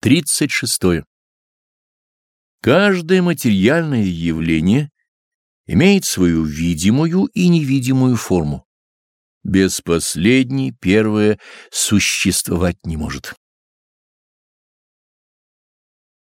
36. Каждое материальное явление имеет свою видимую и невидимую форму. Без последней первое существовать не может.